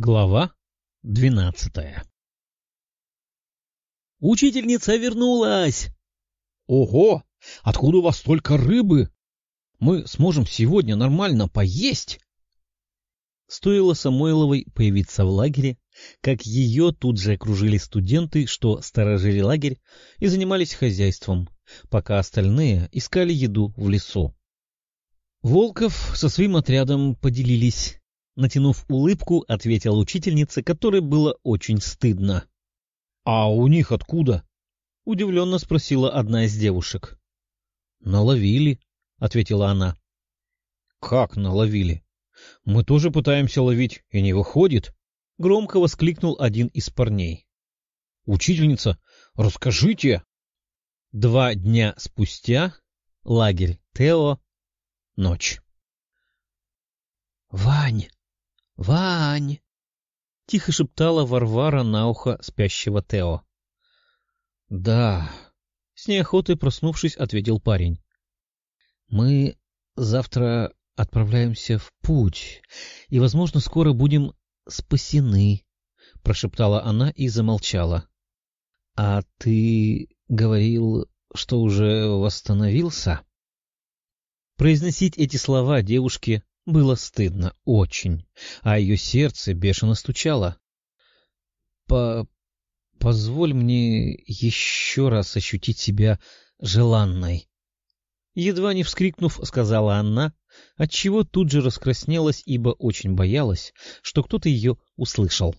Глава двенадцатая «Учительница вернулась!» «Ого! Откуда у вас столько рыбы? Мы сможем сегодня нормально поесть?» Стоило Самойловой появиться в лагере, как ее тут же окружили студенты, что сторожили лагерь и занимались хозяйством, пока остальные искали еду в лесу. Волков со своим отрядом поделились. Натянув улыбку, ответила учительница, которой было очень стыдно. — А у них откуда? — удивленно спросила одна из девушек. — Наловили, — ответила она. — Как наловили? Мы тоже пытаемся ловить, и не выходит, — громко воскликнул один из парней. — Учительница, расскажите! Два дня спустя лагерь Тео Ночь. «Вань! Вань!» — тихо шептала Варвара на ухо спящего Тео. «Да», — с неохотой проснувшись, ответил парень. «Мы завтра отправляемся в путь, и, возможно, скоро будем спасены», — прошептала она и замолчала. «А ты говорил, что уже восстановился?» Произносить эти слова девушке было стыдно очень, а ее сердце бешено стучало. По... «Позволь мне еще раз ощутить себя желанной». Едва не вскрикнув, сказала она, отчего тут же раскраснелась, ибо очень боялась, что кто-то ее услышал.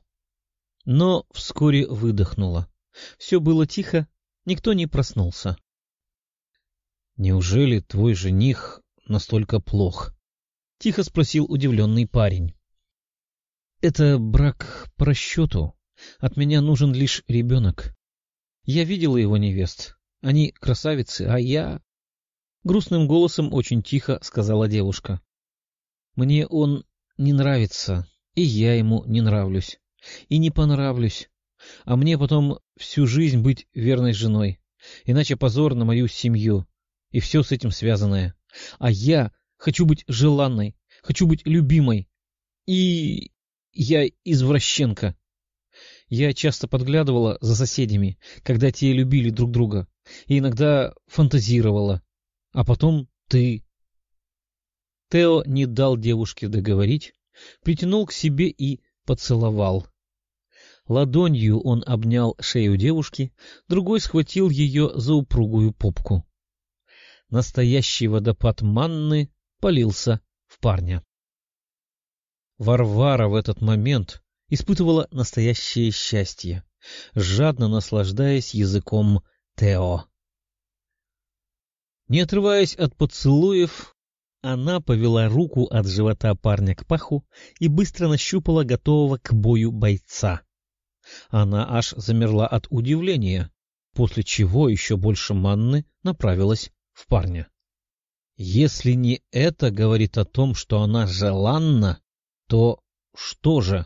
Но вскоре выдохнула. Все было тихо, никто не проснулся. — Неужели твой жених настолько плох? — тихо спросил удивленный парень. — Это брак по расчету. От меня нужен лишь ребенок. Я видела его невест. Они красавицы, а я... Грустным голосом очень тихо сказала девушка. Мне он не нравится, и я ему не нравлюсь. И не понравлюсь. А мне потом всю жизнь быть верной женой. Иначе позор на мою семью. И все с этим связанное. А я хочу быть желанной, хочу быть любимой. И я извращенка. Я часто подглядывала за соседями, когда те любили друг друга, и иногда фантазировала. А потом ты. Тео не дал девушке договорить, притянул к себе и поцеловал. Ладонью он обнял шею девушки, другой схватил ее за упругую попку. Настоящий водопад манны полился в парня. Варвара в этот момент испытывала настоящее счастье, жадно наслаждаясь языком Тео. Не отрываясь от поцелуев, она повела руку от живота парня к паху и быстро нащупала готового к бою бойца. Она аж замерла от удивления, после чего еще больше манны направилась в парня. Если не это говорит о том, что она желанна, то что же?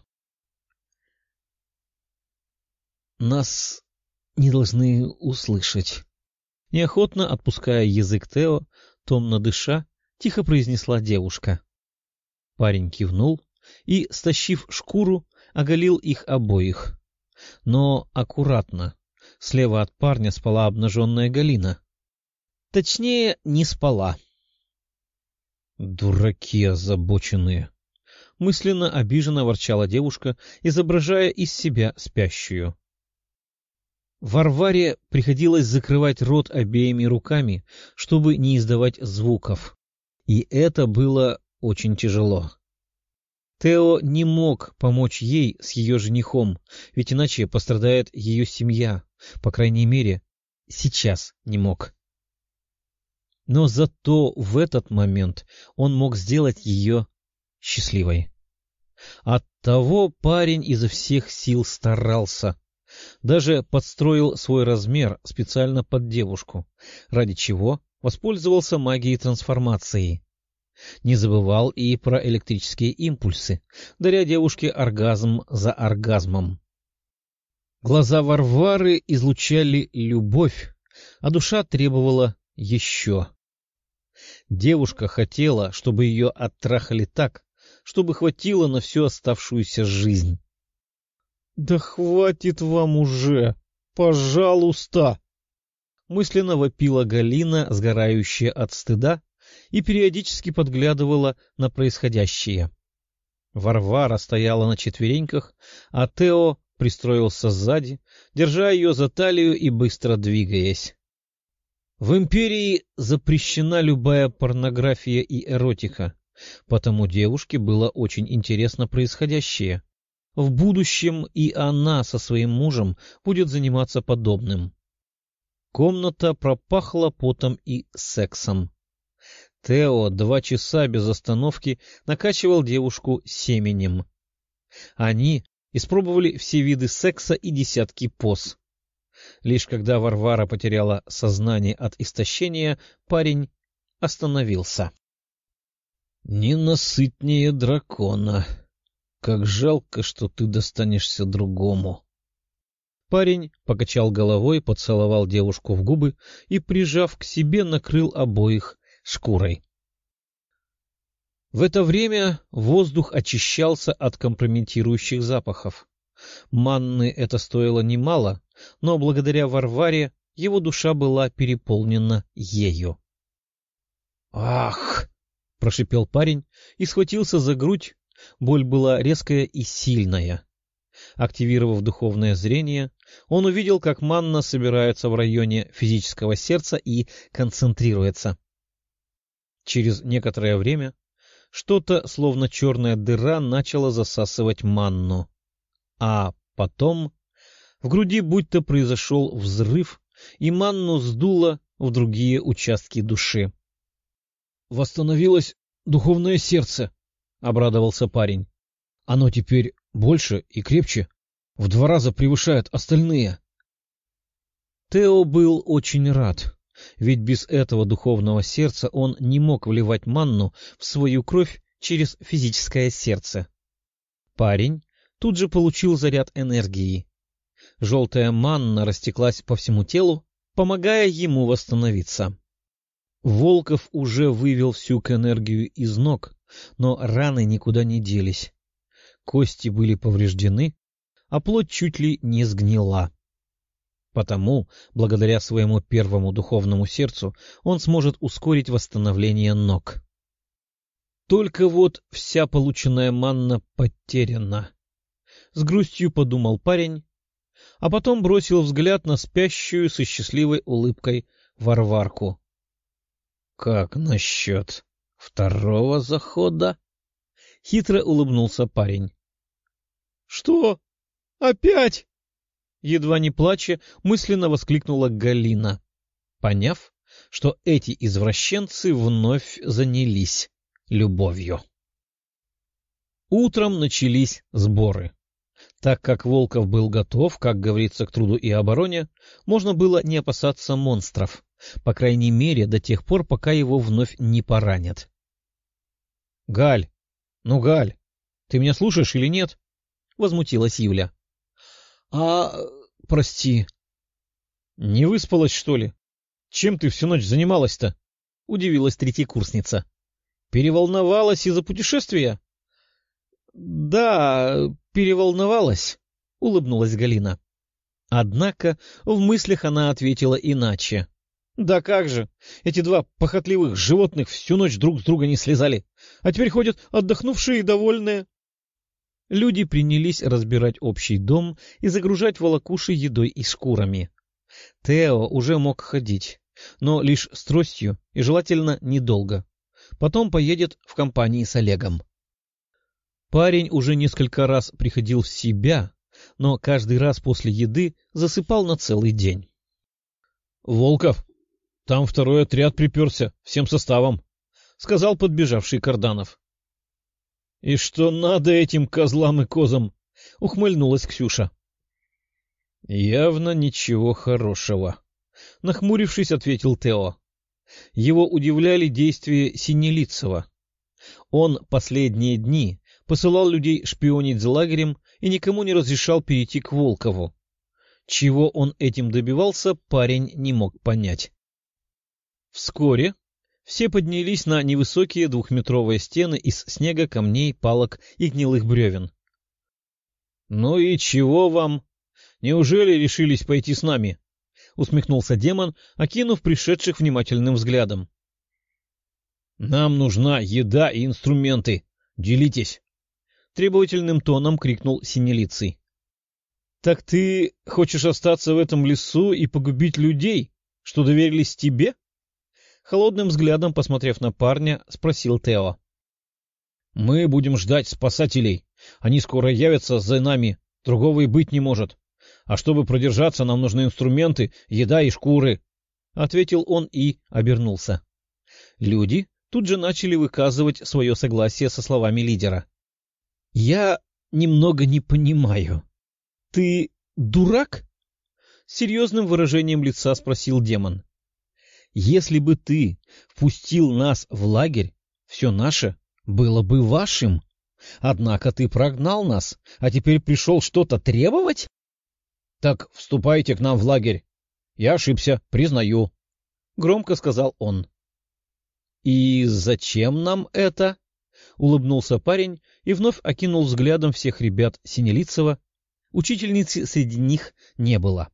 Нас не должны услышать. Неохотно отпуская язык Тео, томно дыша, тихо произнесла девушка. Парень кивнул и, стащив шкуру, оголил их обоих. Но аккуратно. Слева от парня спала обнаженная Галина. Точнее, не спала. «Дураки озабоченные!» Мысленно обиженно ворчала девушка, изображая из себя спящую. Варваре приходилось закрывать рот обеими руками, чтобы не издавать звуков. И это было очень тяжело. Тео не мог помочь ей с ее женихом, ведь иначе пострадает ее семья, по крайней мере, сейчас не мог. Но зато в этот момент он мог сделать ее счастливой. Оттого парень изо всех сил старался. Даже подстроил свой размер специально под девушку, ради чего воспользовался магией трансформации. Не забывал и про электрические импульсы, даря девушке оргазм за оргазмом. Глаза Варвары излучали любовь, а душа требовала еще. Девушка хотела, чтобы ее оттрахали так, чтобы хватило на всю оставшуюся жизнь. — Да хватит вам уже! Пожалуйста! Мысленно вопила Галина, сгорающая от стыда, и периодически подглядывала на происходящее. Варвара стояла на четвереньках, а Тео пристроился сзади, держа ее за талию и быстро двигаясь. В империи запрещена любая порнография и эротика, потому девушке было очень интересно происходящее. В будущем и она со своим мужем будет заниматься подобным. Комната пропахла потом и сексом. Тео два часа без остановки накачивал девушку семенем. Они испробовали все виды секса и десятки поз. Лишь когда Варвара потеряла сознание от истощения, парень остановился. — Ненасытнее дракона. Как жалко, что ты достанешься другому. Парень покачал головой, поцеловал девушку в губы и, прижав к себе, накрыл обоих шкурой. В это время воздух очищался от компрометирующих запахов. Манны это стоило немало, но благодаря Варваре его душа была переполнена ею. «Ах!» — прошипел парень и схватился за грудь. Боль была резкая и сильная. Активировав духовное зрение, он увидел, как манна собирается в районе физического сердца и концентрируется. Через некоторое время что-то, словно черная дыра, начало засасывать манну. А потом в груди будто произошел взрыв, и манну сдуло в другие участки души. — Восстановилось духовное сердце, — обрадовался парень. — Оно теперь больше и крепче, в два раза превышает остальные. Тео был очень рад. Ведь без этого духовного сердца он не мог вливать манну в свою кровь через физическое сердце. Парень тут же получил заряд энергии. Желтая манна растеклась по всему телу, помогая ему восстановиться. Волков уже вывел всю к энергию из ног, но раны никуда не делись. Кости были повреждены, а плоть чуть ли не сгнила. Потому, благодаря своему первому духовному сердцу, он сможет ускорить восстановление ног. Только вот вся полученная манна потеряна. С грустью подумал парень, а потом бросил взгляд на спящую со счастливой улыбкой Варварку. — Как насчет второго захода? — хитро улыбнулся парень. — Что? Опять? едва не плача, мысленно воскликнула Галина, поняв, что эти извращенцы вновь занялись любовью. Утром начались сборы. Так как Волков был готов, как говорится, к труду и обороне, можно было не опасаться монстров, по крайней мере, до тех пор, пока его вновь не поранят. — Галь! Ну, Галь, ты меня слушаешь или нет? — возмутилась Юля. А... прости. Не выспалась, что ли? Чем ты всю ночь занималась-то? Удивилась третьекурсница. Переволновалась из-за путешествия? Да, переволновалась, улыбнулась Галина. Однако в мыслях она ответила иначе. Да как же, эти два похотливых животных всю ночь друг с друга не слезали, а теперь ходят отдохнувшие и довольные. Люди принялись разбирать общий дом и загружать волокуши едой и шкурами. Тео уже мог ходить, но лишь с тростью и желательно недолго. Потом поедет в компании с Олегом. Парень уже несколько раз приходил в себя, но каждый раз после еды засыпал на целый день. — Волков, там второй отряд приперся, всем составом, — сказал подбежавший Карданов. И что надо этим козлам и козам? — ухмыльнулась Ксюша. — Явно ничего хорошего. Нахмурившись, ответил Тео. Его удивляли действия Синелицева. Он последние дни посылал людей шпионить за лагерем и никому не разрешал перейти к Волкову. Чего он этим добивался, парень не мог понять. Вскоре все поднялись на невысокие двухметровые стены из снега, камней, палок и гнилых бревен. Ну и чего вам? Неужели решились пойти с нами? — усмехнулся демон, окинув пришедших внимательным взглядом. — Нам нужна еда и инструменты. Делитесь! — требовательным тоном крикнул Синелицый. — Так ты хочешь остаться в этом лесу и погубить людей, что доверились тебе? Холодным взглядом, посмотрев на парня, спросил Тео. — Мы будем ждать спасателей. Они скоро явятся за нами. Другого и быть не может. А чтобы продержаться, нам нужны инструменты, еда и шкуры. — ответил он и обернулся. Люди тут же начали выказывать свое согласие со словами лидера. — Я немного не понимаю. Ты дурак? — серьезным выражением лица спросил демон. — Если бы ты впустил нас в лагерь, все наше было бы вашим. Однако ты прогнал нас, а теперь пришел что-то требовать? — Так вступайте к нам в лагерь. Я ошибся, признаю, — громко сказал он. — И зачем нам это? — улыбнулся парень и вновь окинул взглядом всех ребят Синелицева. Учительницы среди них не было.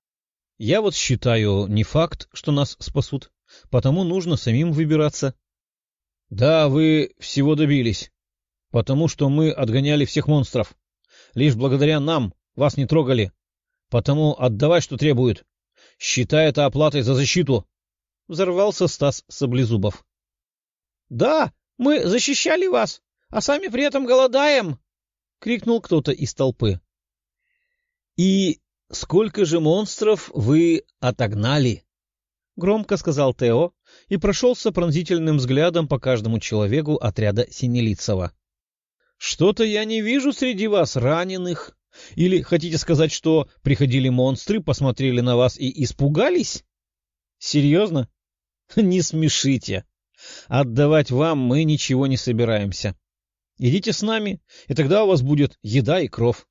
— Я вот считаю, не факт, что нас спасут, потому нужно самим выбираться. — Да, вы всего добились, потому что мы отгоняли всех монстров. Лишь благодаря нам вас не трогали. Потому отдавай, что требуют. Считай это оплатой за защиту. Взорвался Стас Саблезубов. — Да, мы защищали вас, а сами при этом голодаем! — крикнул кто-то из толпы. — И сколько же монстров вы отогнали? — громко сказал Тео и прошелся пронзительным взглядом по каждому человеку отряда Синелицева. — Что-то я не вижу среди вас раненых. Или хотите сказать, что приходили монстры, посмотрели на вас и испугались? — Серьезно? Не смешите. Отдавать вам мы ничего не собираемся. Идите с нами, и тогда у вас будет еда и кров.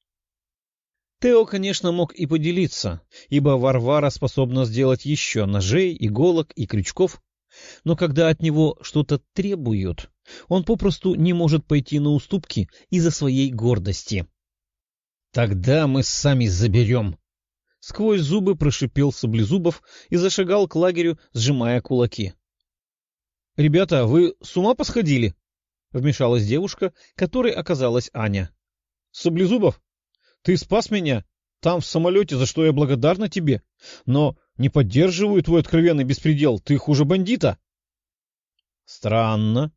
Тео, конечно, мог и поделиться, ибо Варвара способна сделать еще ножей, иголок и крючков, но когда от него что-то требуют, он попросту не может пойти на уступки из-за своей гордости. — Тогда мы сами заберем! — сквозь зубы прошипел Саблезубов и зашагал к лагерю, сжимая кулаки. — Ребята, вы с ума посходили? — вмешалась девушка, которой оказалась Аня. — Саблезубов, ты спас меня там в самолете, за что я благодарна тебе, но не поддерживаю твой откровенный беспредел, ты хуже бандита. — Странно.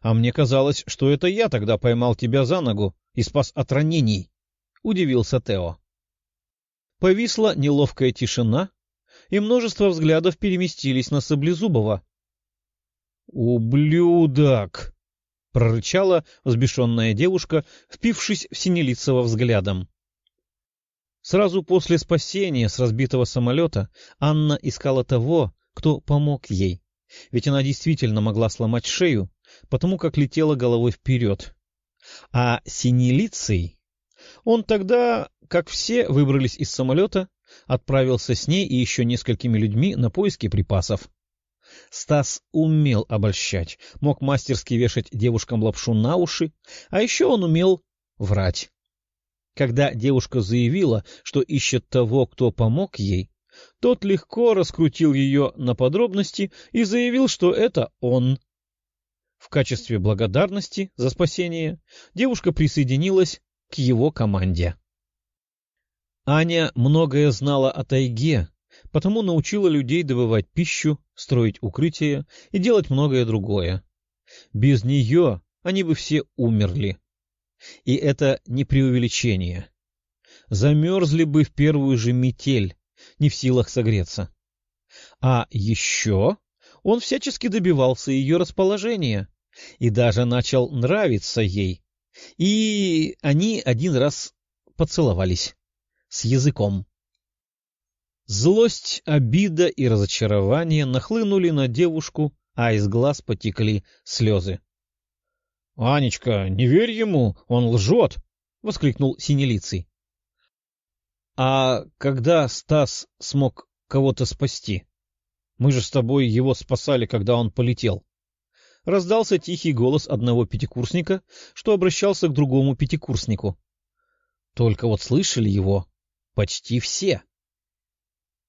А мне казалось, что это я тогда поймал тебя за ногу и спас от ранений, — удивился Тео. Повисла неловкая тишина, и множество взглядов переместились на Саблезубова. «Ублюдок!» — прорычала взбешенная девушка, впившись в Синелицева взглядом. Сразу после спасения с разбитого самолета Анна искала того, кто помог ей, ведь она действительно могла сломать шею, потому как летела головой вперед. А Синелицей... Он тогда, как все выбрались из самолета, отправился с ней и еще несколькими людьми на поиски припасов. Стас умел обольщать, мог мастерски вешать девушкам лапшу на уши, а еще он умел врать. Когда девушка заявила, что ищет того, кто помог ей, тот легко раскрутил ее на подробности и заявил, что это он. В качестве благодарности за спасение девушка присоединилась к его команде. Аня многое знала о тайге, потому научила людей добывать пищу, строить укрытия и делать многое другое. Без нее они бы все умерли. И это не преувеличение. Замерзли бы в первую же метель, не в силах согреться. А еще он всячески добивался ее расположения и даже начал нравиться ей. И они один раз поцеловались с языком. Злость, обида и разочарование нахлынули на девушку, а из глаз потекли слезы. — Анечка, не верь ему, он лжет! — воскликнул Синелицый. — А когда Стас смог кого-то спасти? Мы же с тобой его спасали, когда он полетел. Раздался тихий голос одного пятикурсника, что обращался к другому пятикурснику. — Только вот слышали его почти все.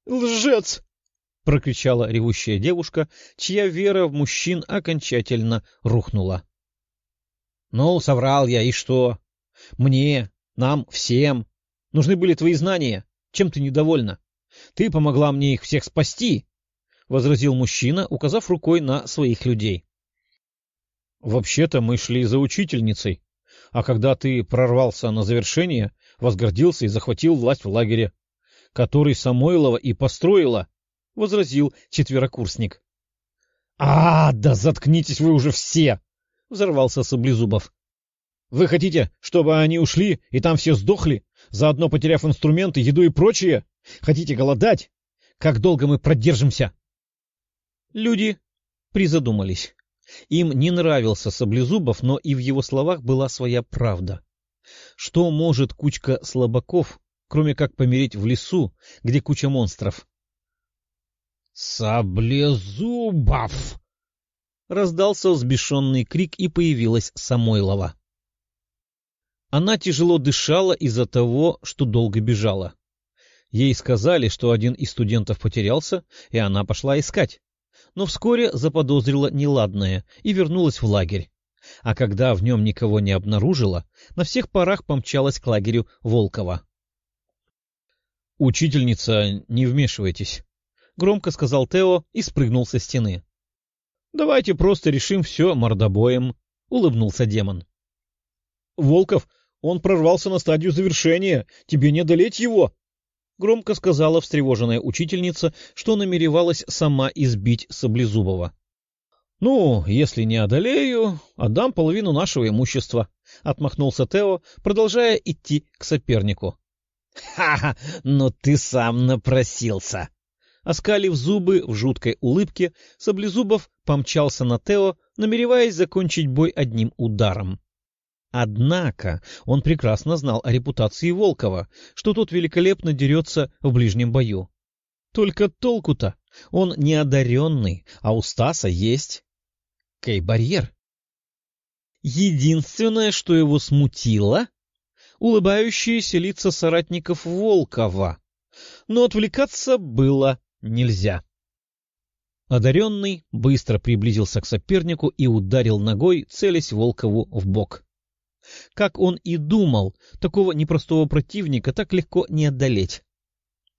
«Лжец!» — прокричала ревущая девушка, чья вера в мужчин окончательно рухнула. — Ну, соврал я, и что? Мне, нам, всем. Нужны были твои знания. Чем ты недовольна? Ты помогла мне их всех спасти, — возразил мужчина, указав рукой на своих людей. — Вообще-то мы шли за учительницей, а когда ты прорвался на завершение, возгордился и захватил власть в лагере, который Самойлова и построила, — возразил четверокурсник. — А, да заткнитесь вы уже все! — взорвался Саблезубов. — Вы хотите, чтобы они ушли и там все сдохли, заодно потеряв инструменты, еду и прочее? Хотите голодать? Как долго мы продержимся? Люди призадумались. Им не нравился Саблезубов, но и в его словах была своя правда. Что может кучка слабаков, кроме как помереть в лесу, где куча монстров? «Саблезубов!» Раздался взбешенный крик, и появилась Самойлова. Она тяжело дышала из-за того, что долго бежала. Ей сказали, что один из студентов потерялся, и она пошла искать. Но вскоре заподозрила неладное и вернулась в лагерь. А когда в нем никого не обнаружила, на всех парах помчалась к лагерю Волкова. — Учительница, не вмешивайтесь, — громко сказал Тео и спрыгнул со стены. — Давайте просто решим все мордобоем, — улыбнулся демон. — Волков, он прорвался на стадию завершения, тебе не одолеть его, — громко сказала встревоженная учительница, что намеревалась сама избить Саблезубова. — Ну, если не одолею, отдам половину нашего имущества, — отмахнулся Тео, продолжая идти к сопернику. «Ха — но ты сам напросился! Оскалив зубы в жуткой улыбке, Саблезубов помчался на Тео, намереваясь закончить бой одним ударом. Однако он прекрасно знал о репутации Волкова, что тот великолепно дерется в ближнем бою. Только толку-то, он не одаренный, а у Стаса есть кей-барьер. Единственное, что его смутило, улыбающиеся лица соратников Волкова. Но отвлекаться было нельзя. Одаренный быстро приблизился к сопернику и ударил ногой, целясь Волкову в бок. Как он и думал, такого непростого противника так легко не одолеть.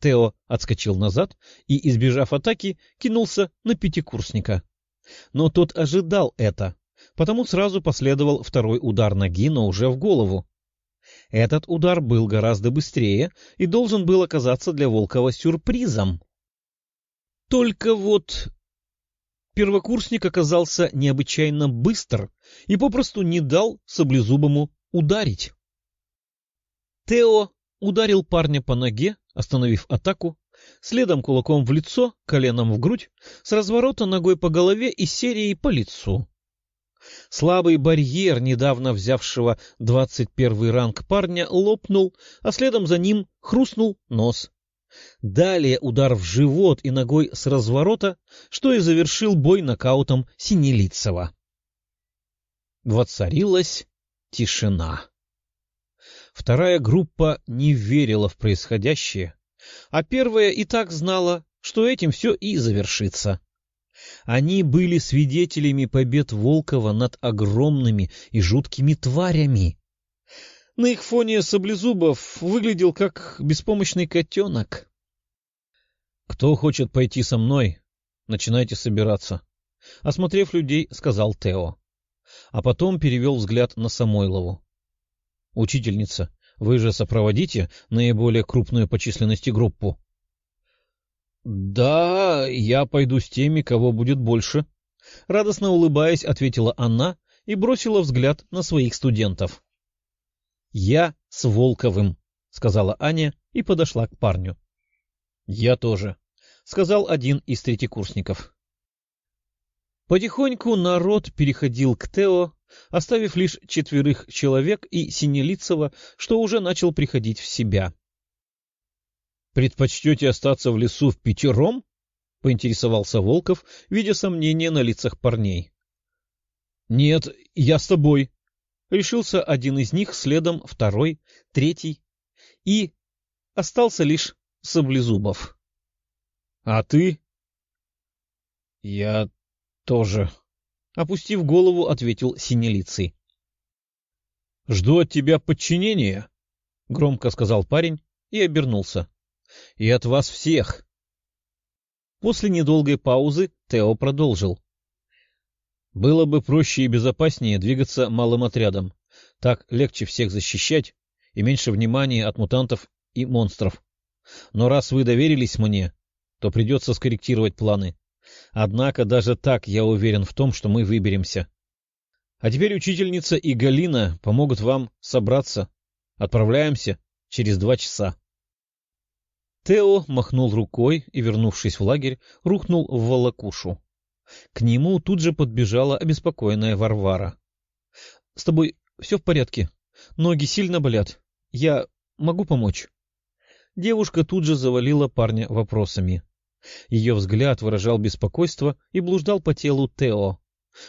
Тео отскочил назад и, избежав атаки, кинулся на пятикурсника. Но тот ожидал это, потому сразу последовал второй удар ноги, но уже в голову. Этот удар был гораздо быстрее и должен был оказаться для Волкова сюрпризом. Только вот первокурсник оказался необычайно быстр и попросту не дал саблезубому ударить. Тео ударил парня по ноге, остановив атаку, следом кулаком в лицо, коленом в грудь, с разворота ногой по голове и серией по лицу. Слабый барьер, недавно взявшего двадцать первый ранг парня, лопнул, а следом за ним хрустнул нос. Далее удар в живот и ногой с разворота, что и завершил бой нокаутом Синелицева. Воцарилась тишина. Вторая группа не верила в происходящее, а первая и так знала, что этим все и завершится. Они были свидетелями побед Волкова над огромными и жуткими тварями. На их фоне Саблезубов выглядел как беспомощный котенок. — Кто хочет пойти со мной, начинайте собираться. Осмотрев людей, сказал Тео. А потом перевел взгляд на Самойлову. — Учительница, вы же сопроводите наиболее крупную по численности группу? — Да, я пойду с теми, кого будет больше. Радостно улыбаясь, ответила она и бросила взгляд на своих студентов. — Я с Волковым, — сказала Аня и подошла к парню. — Я тоже, — сказал один из третьекурсников. Потихоньку народ переходил к Тео, оставив лишь четверых человек и Синелицева, что уже начал приходить в себя. — Предпочтете остаться в лесу в пятером? — поинтересовался Волков, видя сомнения на лицах парней. — Нет, я с тобой, Решился один из них, следом второй, третий. и остался лишь Саблезубов. — А ты? — Я тоже, — опустив голову, ответил Синелицый. — Жду от тебя подчинения, — громко сказал парень и обернулся. — И от вас всех. После недолгой паузы Тео продолжил. — Было бы проще и безопаснее двигаться малым отрядом. Так легче всех защищать и меньше внимания от мутантов и монстров. Но раз вы доверились мне, то придется скорректировать планы. Однако даже так я уверен в том, что мы выберемся. А теперь учительница и Галина помогут вам собраться. Отправляемся через два часа. Тео махнул рукой и, вернувшись в лагерь, рухнул в волокушу. К нему тут же подбежала обеспокоенная Варвара. — С тобой все в порядке? Ноги сильно болят. Я могу помочь? Девушка тут же завалила парня вопросами. Ее взгляд выражал беспокойство и блуждал по телу Тео.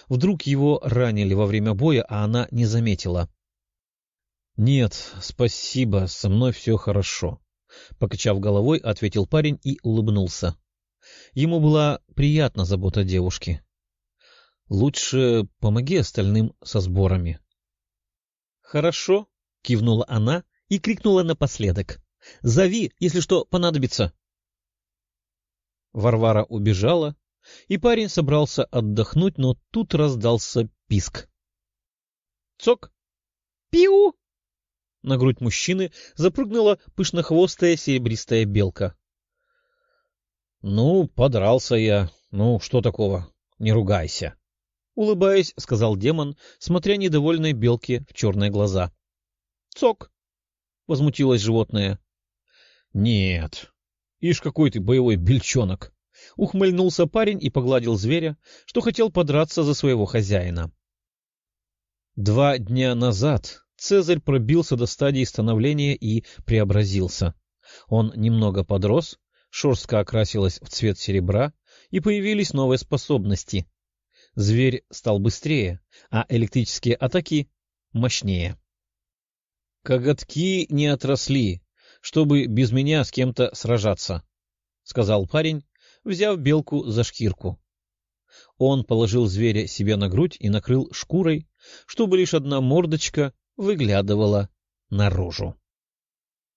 Вдруг его ранили во время боя, а она не заметила. — Нет, спасибо, со мной все хорошо. Покачав головой, ответил парень и улыбнулся. Ему была приятна забота девушки. — Лучше помоги остальным со сборами. — Хорошо, — кивнула она и крикнула напоследок. — Зови, если что понадобится. Варвара убежала, и парень собрался отдохнуть, но тут раздался писк. Цок! Пиу! На грудь мужчины запрыгнула пышнохвостая серебристая белка. — Ну, подрался я. Ну, что такого? Не ругайся. — улыбаясь, сказал демон, смотря недовольной белке в черные глаза. — Цок! — возмутилось животное. — Нет. Ишь, какой ты боевой бельчонок! — ухмыльнулся парень и погладил зверя, что хотел подраться за своего хозяина. Два дня назад Цезарь пробился до стадии становления и преобразился. Он немного подрос, шерстка окрасилась в цвет серебра, и появились новые способности. Зверь стал быстрее, а электрические атаки — мощнее. «Коготки не отросли, чтобы без меня с кем-то сражаться», — сказал парень, взяв белку за шкирку. Он положил зверя себе на грудь и накрыл шкурой, чтобы лишь одна мордочка выглядывала наружу.